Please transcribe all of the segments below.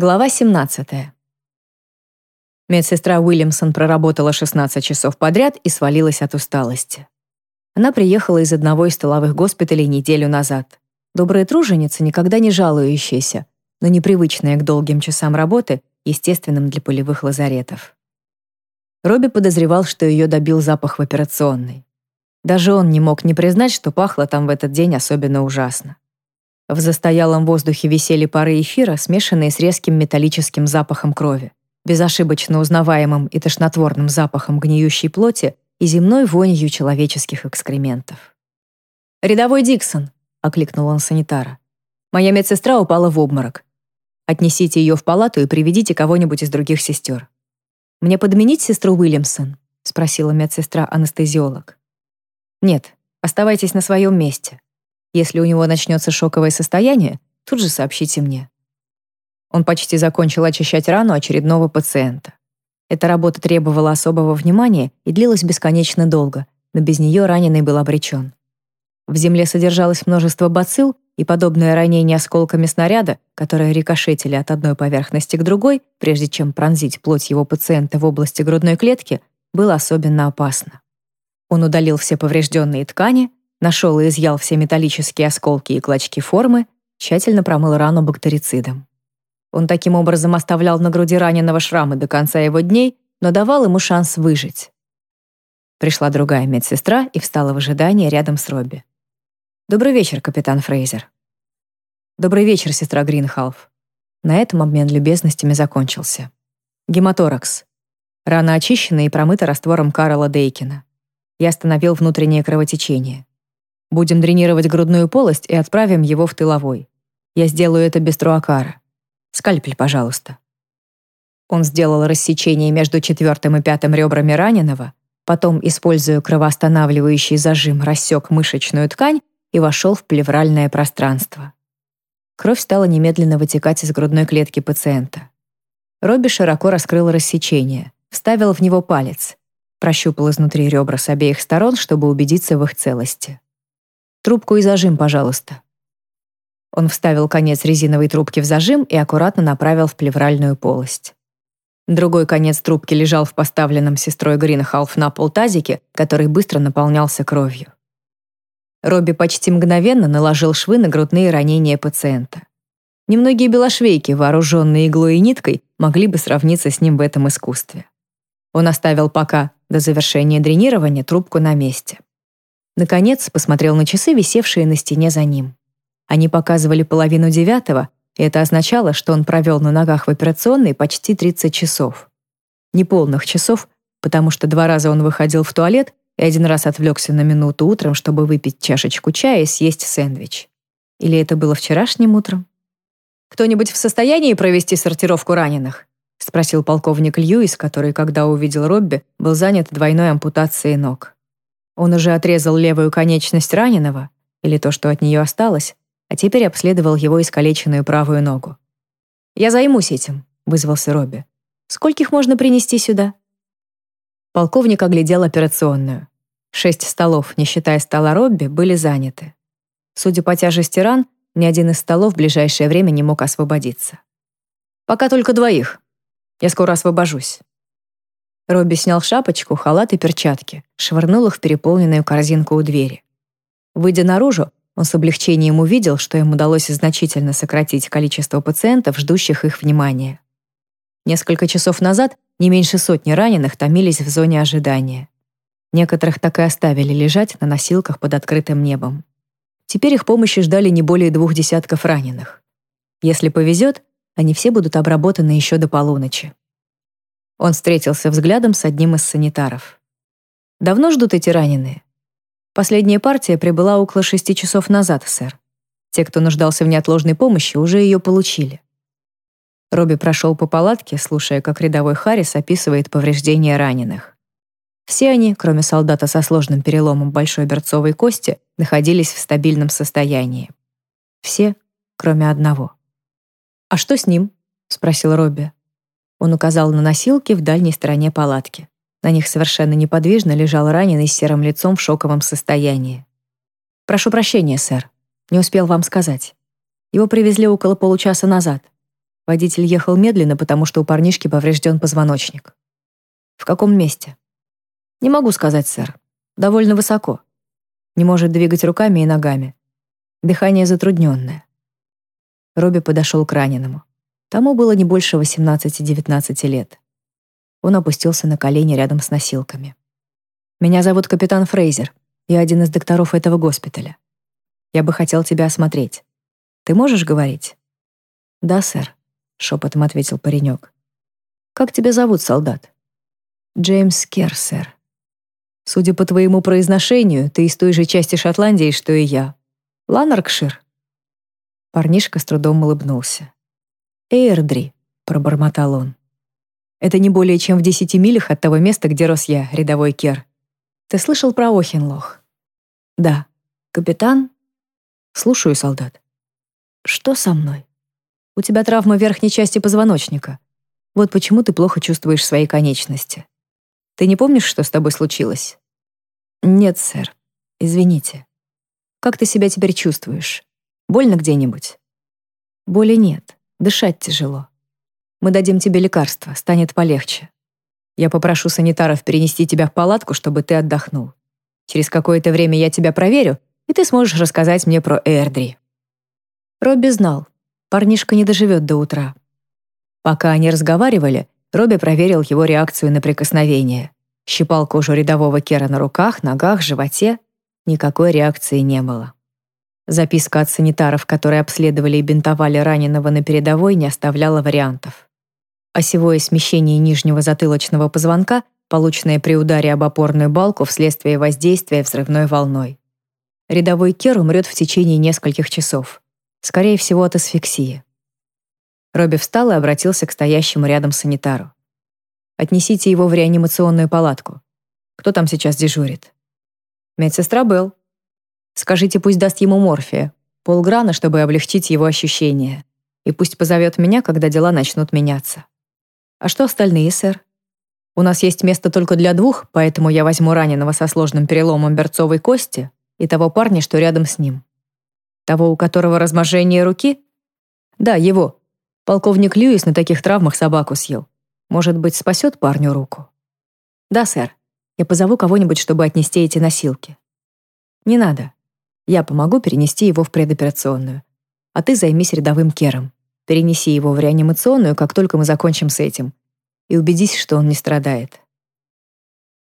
Глава 17. Медсестра Уильямсон проработала 16 часов подряд и свалилась от усталости. Она приехала из одного из столовых госпиталей неделю назад. Добрая труженица, никогда не жалующаяся, но непривычная к долгим часам работы, естественным для полевых лазаретов. Робби подозревал, что ее добил запах в операционной. Даже он не мог не признать, что пахло там в этот день особенно ужасно. В застоялом воздухе висели пары эфира, смешанные с резким металлическим запахом крови, безошибочно узнаваемым и тошнотворным запахом гниющей плоти и земной вонью человеческих экскрементов. «Рядовой Диксон», — окликнул он санитара. «Моя медсестра упала в обморок. Отнесите ее в палату и приведите кого-нибудь из других сестер». «Мне подменить сестру Уильямсон?» — спросила медсестра-анестезиолог. «Нет, оставайтесь на своем месте. Если у него начнется шоковое состояние, тут же сообщите мне. Он почти закончил очищать рану очередного пациента. Эта работа требовала особого внимания и длилась бесконечно долго, но без нее раненый был обречен. В земле содержалось множество бацилл, и подобное ранение осколками снаряда, которые рикошетили от одной поверхности к другой, прежде чем пронзить плоть его пациента в области грудной клетки, было особенно опасно. Он удалил все поврежденные ткани, Нашел и изъял все металлические осколки и клочки формы, тщательно промыл рану бактерицидом. Он таким образом оставлял на груди раненого шрамы до конца его дней, но давал ему шанс выжить. Пришла другая медсестра и встала в ожидании рядом с Робби. «Добрый вечер, капитан Фрейзер». «Добрый вечер, сестра Гринхалф». На этом обмен любезностями закончился. Гематоракс. Рана очищена и промыта раствором Карла Дейкина. Я остановил внутреннее кровотечение. Будем дренировать грудную полость и отправим его в тыловой. Я сделаю это без труакара. Скальпель, пожалуйста». Он сделал рассечение между четвертым и пятым ребрами раненого, потом, используя кровоостанавливающий зажим, рассек мышечную ткань и вошел в плевральное пространство. Кровь стала немедленно вытекать из грудной клетки пациента. Робби широко раскрыл рассечение, вставил в него палец, прощупал изнутри ребра с обеих сторон, чтобы убедиться в их целости. Трубку и зажим, пожалуйста». Он вставил конец резиновой трубки в зажим и аккуратно направил в плевральную полость. Другой конец трубки лежал в поставленном сестрой Гринхалф на пол тазике, который быстро наполнялся кровью. Робби почти мгновенно наложил швы на грудные ранения пациента. Немногие белошвейки, вооруженные иглой и ниткой, могли бы сравниться с ним в этом искусстве. Он оставил пока, до завершения дренирования, трубку на месте. Наконец, посмотрел на часы, висевшие на стене за ним. Они показывали половину девятого, и это означало, что он провел на ногах в операционной почти 30 часов. Неполных часов, потому что два раза он выходил в туалет и один раз отвлекся на минуту утром, чтобы выпить чашечку чая и съесть сэндвич. Или это было вчерашним утром? «Кто-нибудь в состоянии провести сортировку раненых?» — спросил полковник Льюис, который, когда увидел Робби, был занят двойной ампутацией ног. Он уже отрезал левую конечность раненого, или то, что от нее осталось, а теперь обследовал его искалеченную правую ногу. «Я займусь этим», — вызвался Робби. «Скольких можно принести сюда?» Полковник оглядел операционную. Шесть столов, не считая стола Робби, были заняты. Судя по тяжести ран, ни один из столов в ближайшее время не мог освободиться. «Пока только двоих. Я скоро освобожусь». Робби снял шапочку, халат и перчатки, швырнул их в переполненную корзинку у двери. Выйдя наружу, он с облегчением увидел, что им удалось значительно сократить количество пациентов, ждущих их внимания. Несколько часов назад не меньше сотни раненых томились в зоне ожидания. Некоторых так и оставили лежать на носилках под открытым небом. Теперь их помощи ждали не более двух десятков раненых. Если повезет, они все будут обработаны еще до полуночи. Он встретился взглядом с одним из санитаров. «Давно ждут эти раненые?» «Последняя партия прибыла около шести часов назад, сэр. Те, кто нуждался в неотложной помощи, уже ее получили». Робби прошел по палатке, слушая, как рядовой Харрис описывает повреждения раненых. Все они, кроме солдата со сложным переломом большой берцовой кости, находились в стабильном состоянии. Все, кроме одного. «А что с ним?» — спросил Робби. Он указал на носилки в дальней стороне палатки. На них совершенно неподвижно лежал раненый с серым лицом в шоковом состоянии. «Прошу прощения, сэр. Не успел вам сказать. Его привезли около получаса назад. Водитель ехал медленно, потому что у парнишки поврежден позвоночник. В каком месте? Не могу сказать, сэр. Довольно высоко. Не может двигать руками и ногами. Дыхание затрудненное. Робби подошел к раненому. Тому было не больше 18-19 лет. Он опустился на колени рядом с носилками. «Меня зовут капитан Фрейзер. Я один из докторов этого госпиталя. Я бы хотел тебя осмотреть. Ты можешь говорить?» «Да, сэр», — шепотом ответил паренек. «Как тебя зовут, солдат?» «Джеймс Керр, сэр». «Судя по твоему произношению, ты из той же части Шотландии, что и я. Ланаркшир?» Парнишка с трудом улыбнулся. «Эйрдри», — пробормотал он. «Это не более чем в десяти милях от того места, где рос я, рядовой Кер. Ты слышал про Охенлох?» «Да». «Капитан?» «Слушаю, солдат». «Что со мной?» «У тебя травма верхней части позвоночника. Вот почему ты плохо чувствуешь свои конечности. Ты не помнишь, что с тобой случилось?» «Нет, сэр. Извините. Как ты себя теперь чувствуешь? Больно где-нибудь?» «Боли нет. Дышать тяжело. Мы дадим тебе лекарство, станет полегче. Я попрошу санитаров перенести тебя в палатку, чтобы ты отдохнул. Через какое-то время я тебя проверю, и ты сможешь рассказать мне про Эрдри». Робби знал, парнишка не доживет до утра. Пока они разговаривали, Робби проверил его реакцию на прикосновение. Щипал кожу рядового Кера на руках, ногах, животе. Никакой реакции не было. Записка от санитаров, которые обследовали и бинтовали раненого на передовой, не оставляла вариантов. Осевое смещение нижнего затылочного позвонка, полученное при ударе об опорную балку вследствие воздействия взрывной волной. Рядовой Кер умрет в течение нескольких часов. Скорее всего, от асфиксии. Робби встал и обратился к стоящему рядом санитару. «Отнесите его в реанимационную палатку. Кто там сейчас дежурит?» «Медсестра Белл», Скажите, пусть даст ему морфия, полграна, чтобы облегчить его ощущения. И пусть позовет меня, когда дела начнут меняться. А что остальные, сэр? У нас есть место только для двух, поэтому я возьму раненого со сложным переломом берцовой кости и того парня, что рядом с ним. Того, у которого разможение руки? Да, его. Полковник Льюис на таких травмах собаку съел. Может быть, спасет парню руку? Да, сэр. Я позову кого-нибудь, чтобы отнести эти носилки. Не надо. Я помогу перенести его в предоперационную. А ты займись рядовым Кером. Перенеси его в реанимационную, как только мы закончим с этим. И убедись, что он не страдает.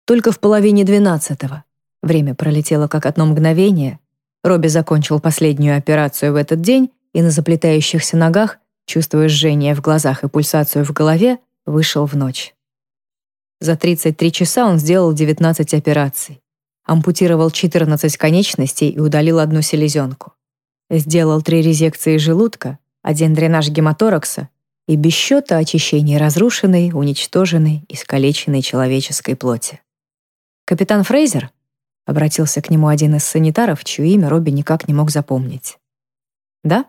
Только в половине двенадцатого. Время пролетело как одно мгновение. Робби закончил последнюю операцию в этот день и на заплетающихся ногах, чувствуя жжение в глазах и пульсацию в голове, вышел в ночь. За 33 часа он сделал 19 операций ампутировал 14 конечностей и удалил одну селезенку. Сделал три резекции желудка, один дренаж гематоракса и без счета очищение разрушенной, уничтоженной, искалеченной человеческой плоти. «Капитан Фрейзер?» — обратился к нему один из санитаров, чье имя Робби никак не мог запомнить. «Да?»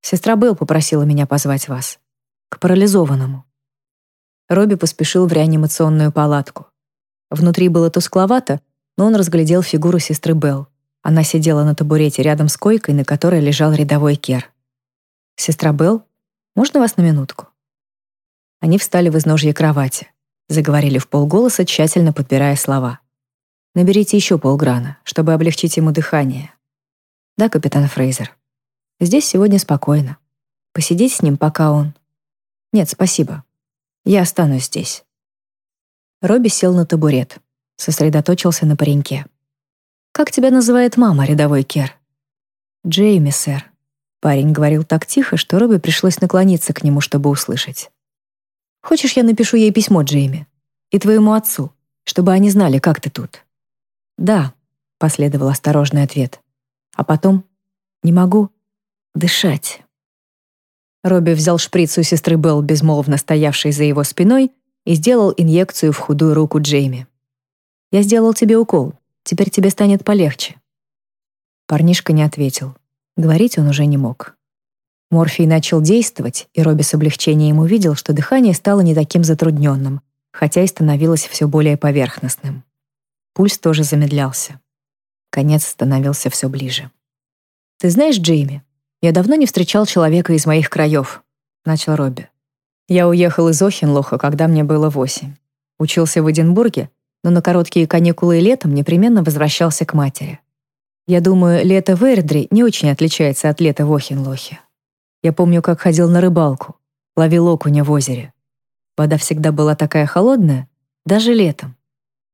«Сестра Белл попросила меня позвать вас. К парализованному». Робби поспешил в реанимационную палатку. Внутри было тускловато, но он разглядел фигуру сестры Белл. Она сидела на табурете рядом с койкой, на которой лежал рядовой Кер. «Сестра Белл, можно вас на минутку?» Они встали в изножье кровати, заговорили в полголоса, тщательно подбирая слова. «Наберите еще полграна, чтобы облегчить ему дыхание». «Да, капитан Фрейзер. Здесь сегодня спокойно. Посидеть с ним, пока он...» «Нет, спасибо. Я останусь здесь». Робби сел на табурет сосредоточился на пареньке. «Как тебя называет мама, рядовой Кер?» «Джейми, сэр». Парень говорил так тихо, что Робби пришлось наклониться к нему, чтобы услышать. «Хочешь, я напишу ей письмо, Джейми? И твоему отцу, чтобы они знали, как ты тут?» «Да», — последовал осторожный ответ. «А потом? Не могу дышать». Робби взял шприц у сестры Белл, безмолвно стоявшей за его спиной, и сделал инъекцию в худую руку Джейми. Я сделал тебе укол. Теперь тебе станет полегче». Парнишка не ответил. Говорить он уже не мог. Морфий начал действовать, и Робби с облегчением увидел, что дыхание стало не таким затрудненным, хотя и становилось все более поверхностным. Пульс тоже замедлялся. Конец становился все ближе. «Ты знаешь, Джейми, я давно не встречал человека из моих краев. — начал Робби. «Я уехал из Охенлоха, когда мне было восемь. Учился в Эдинбурге, но на короткие каникулы и летом непременно возвращался к матери. Я думаю, лето в Эрдри не очень отличается от лета в Охенлохе. Я помню, как ходил на рыбалку, ловил окуня в озере. Вода всегда была такая холодная, даже летом.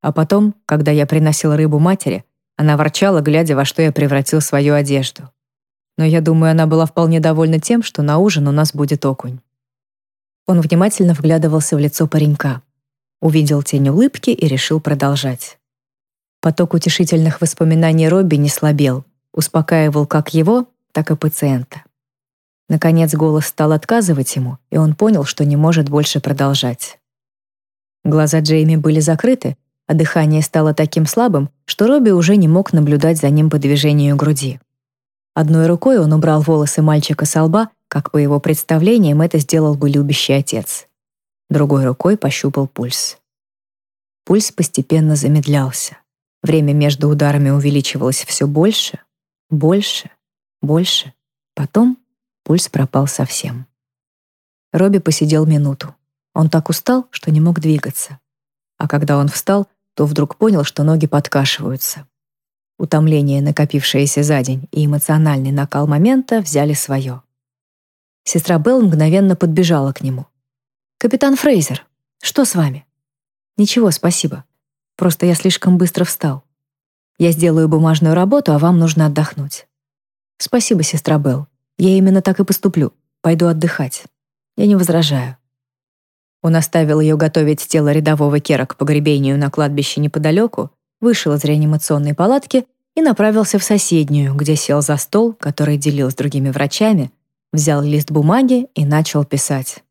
А потом, когда я приносил рыбу матери, она ворчала, глядя, во что я превратил свою одежду. Но я думаю, она была вполне довольна тем, что на ужин у нас будет окунь. Он внимательно вглядывался в лицо паренька, увидел тень улыбки и решил продолжать. Поток утешительных воспоминаний Робби не слабел, успокаивал как его, так и пациента. Наконец голос стал отказывать ему, и он понял, что не может больше продолжать. Глаза Джейми были закрыты, а дыхание стало таким слабым, что Робби уже не мог наблюдать за ним по движению груди. Одной рукой он убрал волосы мальчика с лба, как по его представлениям это сделал бы любящий отец. Другой рукой пощупал пульс. Пульс постепенно замедлялся. Время между ударами увеличивалось все больше, больше, больше. Потом пульс пропал совсем. Робби посидел минуту. Он так устал, что не мог двигаться. А когда он встал, то вдруг понял, что ноги подкашиваются. Утомление, накопившееся за день, и эмоциональный накал момента взяли свое. Сестра Белл мгновенно подбежала к нему. «Капитан Фрейзер, что с вами?» «Ничего, спасибо. Просто я слишком быстро встал. Я сделаю бумажную работу, а вам нужно отдохнуть». «Спасибо, сестра Белл. Я именно так и поступлю. Пойду отдыхать. Я не возражаю». Он оставил ее готовить тело рядового Кера к погребению на кладбище неподалеку, вышел из реанимационной палатки и направился в соседнюю, где сел за стол, который делил с другими врачами, взял лист бумаги и начал писать.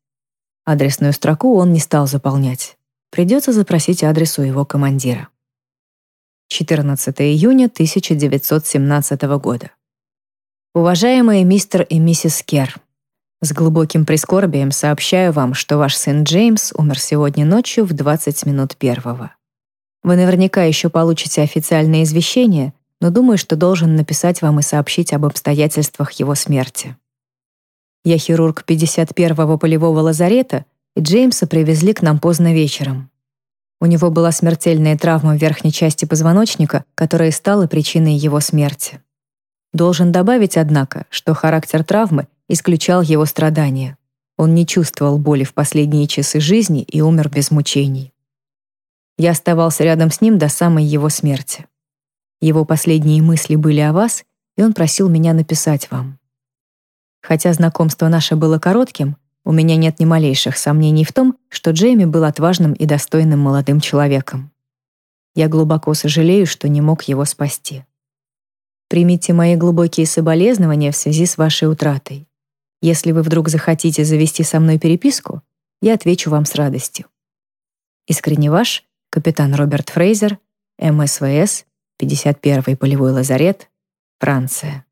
Адресную строку он не стал заполнять. Придется запросить адрес у его командира. 14 июня 1917 года. Уважаемые мистер и миссис Кер, с глубоким прискорбием сообщаю вам, что ваш сын Джеймс умер сегодня ночью в 20 минут первого. Вы наверняка еще получите официальное извещение, но думаю, что должен написать вам и сообщить об обстоятельствах его смерти. Я хирург 51-го полевого лазарета, и Джеймса привезли к нам поздно вечером. У него была смертельная травма в верхней части позвоночника, которая стала причиной его смерти. Должен добавить, однако, что характер травмы исключал его страдания. Он не чувствовал боли в последние часы жизни и умер без мучений. Я оставался рядом с ним до самой его смерти. Его последние мысли были о вас, и он просил меня написать вам. Хотя знакомство наше было коротким, у меня нет ни малейших сомнений в том, что Джейми был отважным и достойным молодым человеком. Я глубоко сожалею, что не мог его спасти. Примите мои глубокие соболезнования в связи с вашей утратой. Если вы вдруг захотите завести со мной переписку, я отвечу вам с радостью. Искренне ваш, капитан Роберт Фрейзер, МСВС, 51-й полевой лазарет, Франция.